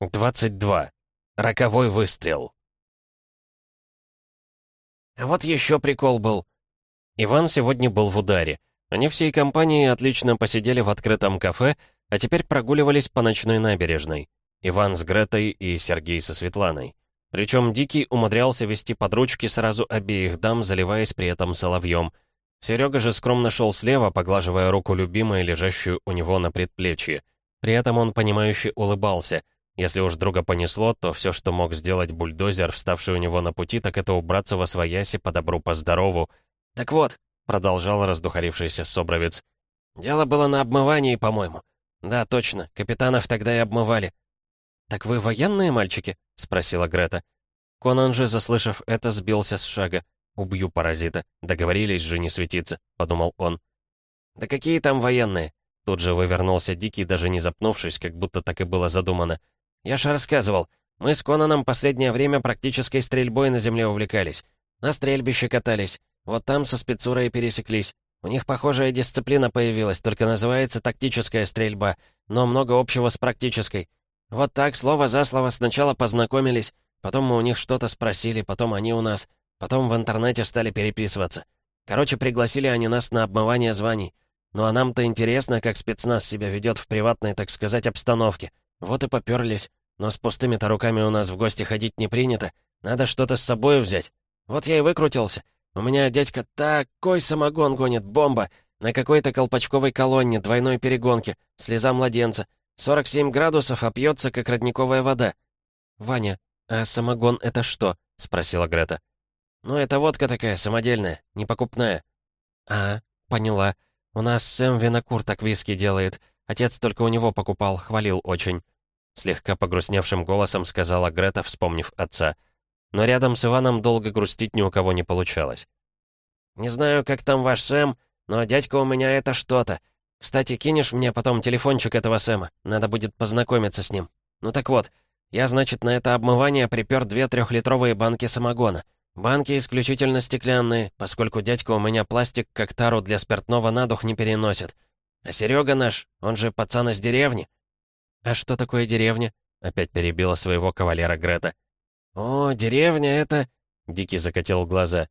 22. Роковой выстрел. Вот еще прикол был. Иван сегодня был в ударе. Они всей компанией отлично посидели в открытом кафе, а теперь прогуливались по ночной набережной. Иван с Гретой и Сергей со Светланой. Причем Дикий умудрялся вести под ручки сразу обеих дам, заливаясь при этом соловьем. Серега же скромно шел слева, поглаживая руку любимой, лежащую у него на предплечье. При этом он, понимающе улыбался — если уж друга понесло, то все, что мог сделать бульдозер, вставший у него на пути, так это убраться во свояси по добру, по здорову. «Так вот», — продолжал раздухарившийся Собровец, «дело было на обмывании, по-моему. Да, точно, капитанов тогда и обмывали». «Так вы военные мальчики?» — спросила Грета. Конан же, заслышав это, сбился с шага. «Убью паразита. Договорились же не светиться», — подумал он. «Да какие там военные?» Тут же вывернулся Дикий, даже не запнувшись, как будто так и было задумано. «Я же рассказывал. Мы с Конаном последнее время практической стрельбой на земле увлекались. На стрельбище катались. Вот там со спецурой пересеклись. У них похожая дисциплина появилась, только называется тактическая стрельба, но много общего с практической. Вот так, слово за слово, сначала познакомились, потом мы у них что-то спросили, потом они у нас, потом в интернете стали переписываться. Короче, пригласили они нас на обмывание званий. Ну а нам-то интересно, как спецназ себя ведет в приватной, так сказать, обстановке. Вот и поперлись. Но с пустыми-то руками у нас в гости ходить не принято. Надо что-то с собой взять. Вот я и выкрутился. У меня дядька такой самогон гонит, бомба. На какой-то колпачковой колонне, двойной перегонке. Слеза младенца. 47 градусов, а пьется, как родниковая вода. «Ваня, а самогон это что?» — спросила Грета. «Ну, это водка такая, самодельная, непокупная». «А, поняла. У нас Сэм винокур так виски делает. Отец только у него покупал, хвалил очень». Слегка погрустневшим голосом сказала Грета, вспомнив отца. Но рядом с Иваном долго грустить ни у кого не получалось. «Не знаю, как там ваш Сэм, но дядька у меня это что-то. Кстати, кинешь мне потом телефончик этого Сэма? Надо будет познакомиться с ним. Ну так вот, я, значит, на это обмывание припер две трехлитровые банки самогона. Банки исключительно стеклянные, поскольку дядька у меня пластик как тару для спиртного на дух не переносит. А Серега наш, он же пацан из деревни. «А что такое деревня?» — опять перебила своего кавалера Грета. «О, деревня это...» — Дикий закатил глаза.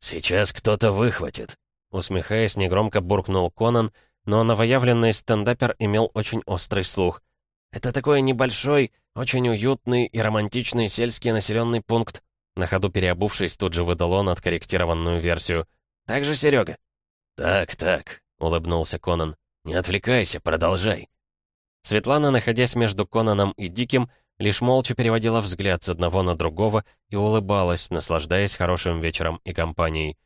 «Сейчас кто-то выхватит», — усмехаясь, негромко буркнул Конан, но новоявленный стендапер имел очень острый слух. «Это такой небольшой, очень уютный и романтичный сельский населенный пункт», на ходу переобувшись, тут же выдал он откорректированную версию. «Так же, Серега?» «Так, так», — улыбнулся Конан. «Не отвлекайся, продолжай». Светлана, находясь между Конаном и Диким, лишь молча переводила взгляд с одного на другого и улыбалась, наслаждаясь хорошим вечером и компанией.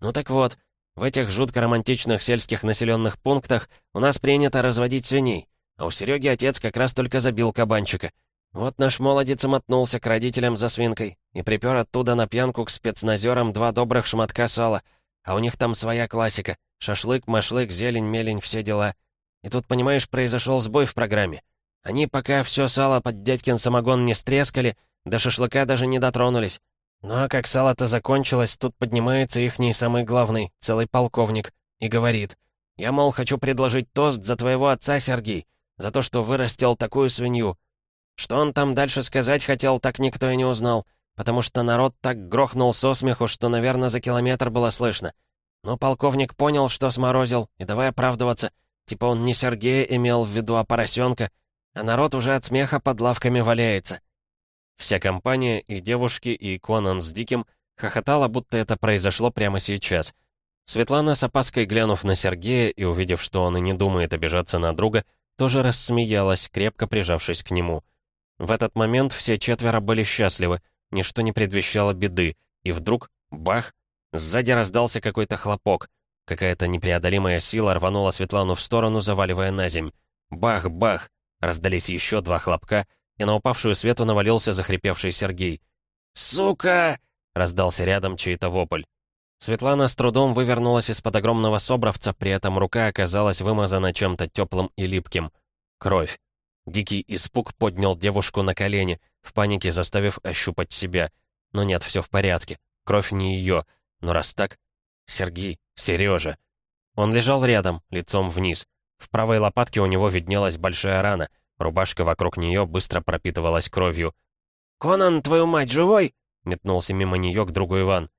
«Ну так вот, в этих жутко романтичных сельских населенных пунктах у нас принято разводить свиней, а у Сереги отец как раз только забил кабанчика. Вот наш молодец мотнулся к родителям за свинкой и припер оттуда на пьянку к спецназерам два добрых шматка сала, а у них там своя классика — шашлык, машлык, зелень, мелень, все дела — и тут, понимаешь, произошел сбой в программе. Они пока все сало под дядькин самогон не стрескали, до шашлыка даже не дотронулись. Ну а как сало-то закончилось, тут поднимается ихний самый главный, целый полковник, и говорит, «Я, мол, хочу предложить тост за твоего отца, Сергей, за то, что вырастил такую свинью». Что он там дальше сказать хотел, так никто и не узнал, потому что народ так грохнул со смеху, что, наверное, за километр было слышно. Но полковник понял, что сморозил, и давай оправдываться — Типа он не Сергея имел в виду, а поросенка, а народ уже от смеха под лавками валяется. Вся компания, и девушки, и Конан с Диким, хохотала, будто это произошло прямо сейчас. Светлана, с опаской глянув на Сергея и увидев, что он и не думает обижаться на друга, тоже рассмеялась, крепко прижавшись к нему. В этот момент все четверо были счастливы, ничто не предвещало беды, и вдруг, бах, сзади раздался какой-то хлопок. Какая-то непреодолимая сила рванула Светлану в сторону, заваливая на земь. Бах-бах! Раздались еще два хлопка, и на упавшую Свету навалился захрипевший Сергей. «Сука!» — раздался рядом чей-то вопль. Светлана с трудом вывернулась из-под огромного собравца, при этом рука оказалась вымазана чем-то теплым и липким. Кровь. Дикий испуг поднял девушку на колени, в панике заставив ощупать себя. Но нет, все в порядке. Кровь не ее. Но раз так... Сергей, Сережа. Он лежал рядом, лицом вниз. В правой лопатке у него виднелась большая рана. Рубашка вокруг нее быстро пропитывалась кровью. «Конан, твою мать, живой?» — метнулся мимо нее к другу Иван.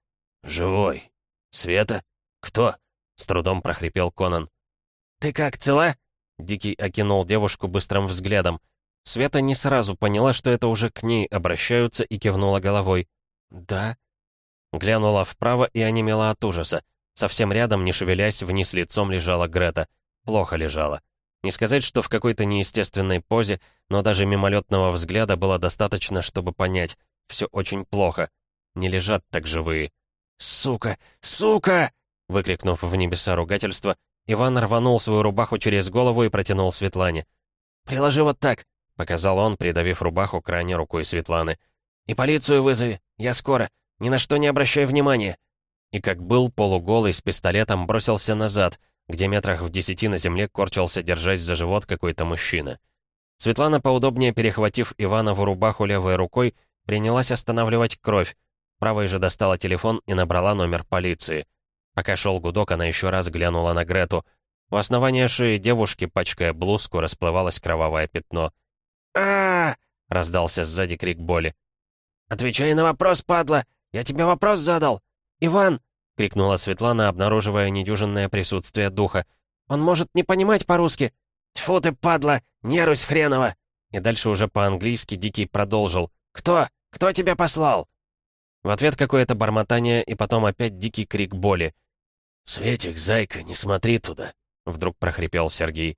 «Живой. Света? Кто?» — с трудом прохрипел Конан. «Ты как, цела?» Дикий окинул девушку быстрым взглядом. Света не сразу поняла, что это уже к ней обращаются, и кивнула головой. «Да». Глянула вправо и онемела от ужаса. Совсем рядом, не шевелясь, вниз лицом лежала Грета. Плохо лежала. Не сказать, что в какой-то неестественной позе, но даже мимолетного взгляда было достаточно, чтобы понять. Все очень плохо. Не лежат так живые. «Сука! Сука!» Выкрикнув в небеса ругательство, Иван рванул свою рубаху через голову и протянул Светлане. «Приложи вот так», — показал он, придавив рубаху к ране рукой Светланы. «И полицию вызови. Я скоро. Ни на что не обращай внимания». И как был полуголый с пистолетом бросился назад, где метрах в десяти на земле корчился, держась за живот какой-то мужчина. Светлана, поудобнее перехватив Иванову рубаху левой рукой, принялась останавливать кровь. Правой же достала телефон и набрала номер полиции. Пока шел гудок, она еще раз глянула на Грету. У основания шеи девушки, пачкая блузку, расплывалось кровавое пятно. а, раздался сзади крик боли. «Отвечай на вопрос, падла! Я тебе вопрос задал! Иван!» — крикнула Светлана, обнаруживая недюжинное присутствие духа. «Он может не понимать по-русски!» «Тьфу ты, падла! Нерусь хренова!» И дальше уже по-английски Дикий продолжил. «Кто? Кто тебя послал?» В ответ какое-то бормотание и потом опять дикий крик боли. «Светик, зайка, не смотри туда!» Вдруг прохрипел Сергей.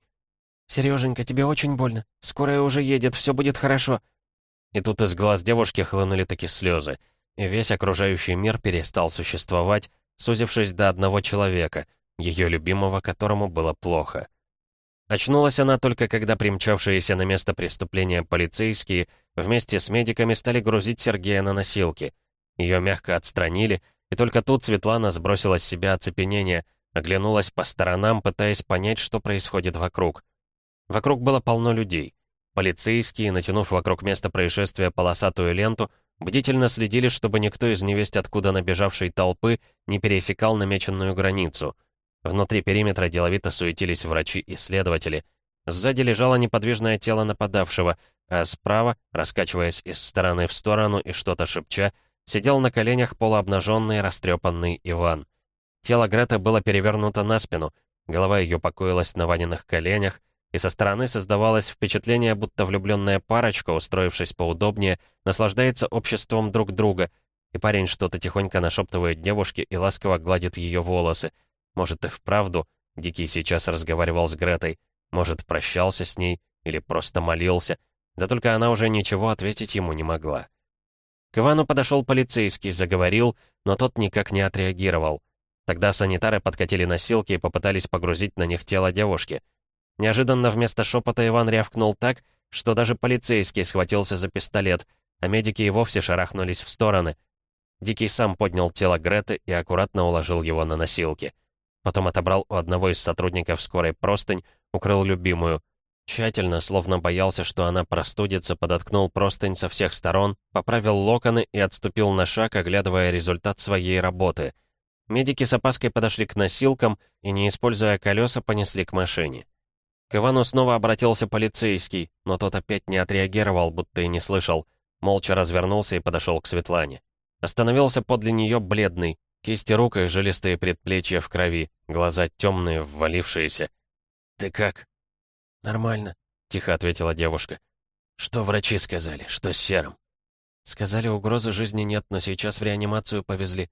«Сереженька, тебе очень больно. Скорая уже едет, все будет хорошо». И тут из глаз девушки хлынули такие слезы, и весь окружающий мир перестал существовать, сузившись до одного человека, ее любимого, которому было плохо. Очнулась она только когда примчавшиеся на место преступления полицейские вместе с медиками стали грузить Сергея на носилки. Ее мягко отстранили, и только тут Светлана сбросила с себя оцепенение, оглянулась по сторонам, пытаясь понять, что происходит вокруг. Вокруг было полно людей. Полицейские, натянув вокруг места происшествия полосатую ленту, бдительно следили, чтобы никто из невесть откуда набежавшей толпы не пересекал намеченную границу. Внутри периметра деловито суетились врачи и следователи. Сзади лежало неподвижное тело нападавшего, а справа, раскачиваясь из стороны в сторону и что-то шепча, сидел на коленях полуобнаженный, растрепанный Иван. Тело Греты было перевернуто на спину, голова ее покоилась на Ваниных коленях, и со стороны создавалось впечатление, будто влюбленная парочка, устроившись поудобнее, наслаждается обществом друг друга, и парень что-то тихонько нашептывает девушке и ласково гладит ее волосы. Может, и вправду Дикий сейчас разговаривал с Гретой, может, прощался с ней или просто молился, да только она уже ничего ответить ему не могла. К Ивану подошел полицейский, заговорил, но тот никак не отреагировал. Тогда санитары подкатили носилки и попытались погрузить на них тело девушки — Неожиданно вместо шепота Иван рявкнул так, что даже полицейский схватился за пистолет, а медики и вовсе шарахнулись в стороны. Дикий сам поднял тело Греты и аккуратно уложил его на носилки. Потом отобрал у одного из сотрудников скорой простынь, укрыл любимую. Тщательно, словно боялся, что она простудится, подоткнул простынь со всех сторон, поправил локоны и отступил на шаг, оглядывая результат своей работы. Медики с опаской подошли к носилкам и, не используя колеса, понесли к машине. К Ивану снова обратился полицейский, но тот опять не отреагировал, будто и не слышал. Молча развернулся и подошел к Светлане. Остановился подле нее бледный, кисти рук и жилистые предплечья в крови, глаза темные, ввалившиеся. «Ты как?» «Нормально», — тихо ответила девушка. «Что врачи сказали? Что с серым?» «Сказали, угрозы жизни нет, но сейчас в реанимацию повезли».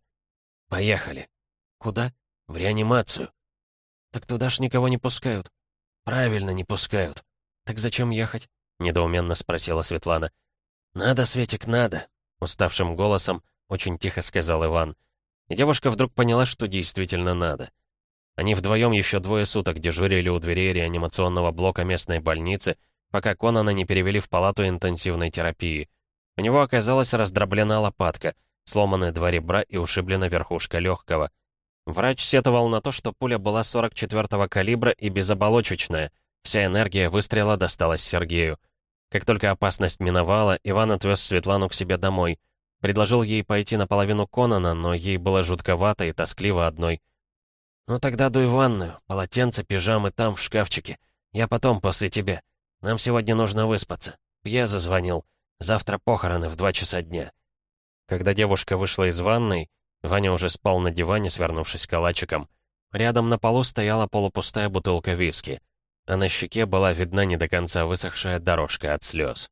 «Поехали». «Куда?» «В реанимацию». «Так туда ж никого не пускают». «Правильно, не пускают». «Так зачем ехать?» — недоуменно спросила Светлана. «Надо, Светик, надо», — уставшим голосом очень тихо сказал Иван. И девушка вдруг поняла, что действительно надо. Они вдвоем еще двое суток дежурили у дверей реанимационного блока местной больницы, пока Конана не перевели в палату интенсивной терапии. У него оказалась раздроблена лопатка, сломаны два ребра и ушиблена верхушка легкого. Врач сетовал на то, что пуля была 44-го калибра и безоболочечная. Вся энергия выстрела досталась Сергею. Как только опасность миновала, Иван отвез Светлану к себе домой. Предложил ей пойти наполовину Конана, но ей было жутковато и тоскливо одной. «Ну тогда дуй ванную, полотенце, пижамы там, в шкафчике. Я потом, после тебя. Нам сегодня нужно выспаться. Пье зазвонил. Завтра похороны в два часа дня». Когда девушка вышла из ванной, Ваня уже спал на диване, свернувшись калачиком. Рядом на полу стояла полупустая бутылка виски, а на щеке была видна не до конца высохшая дорожка от слез.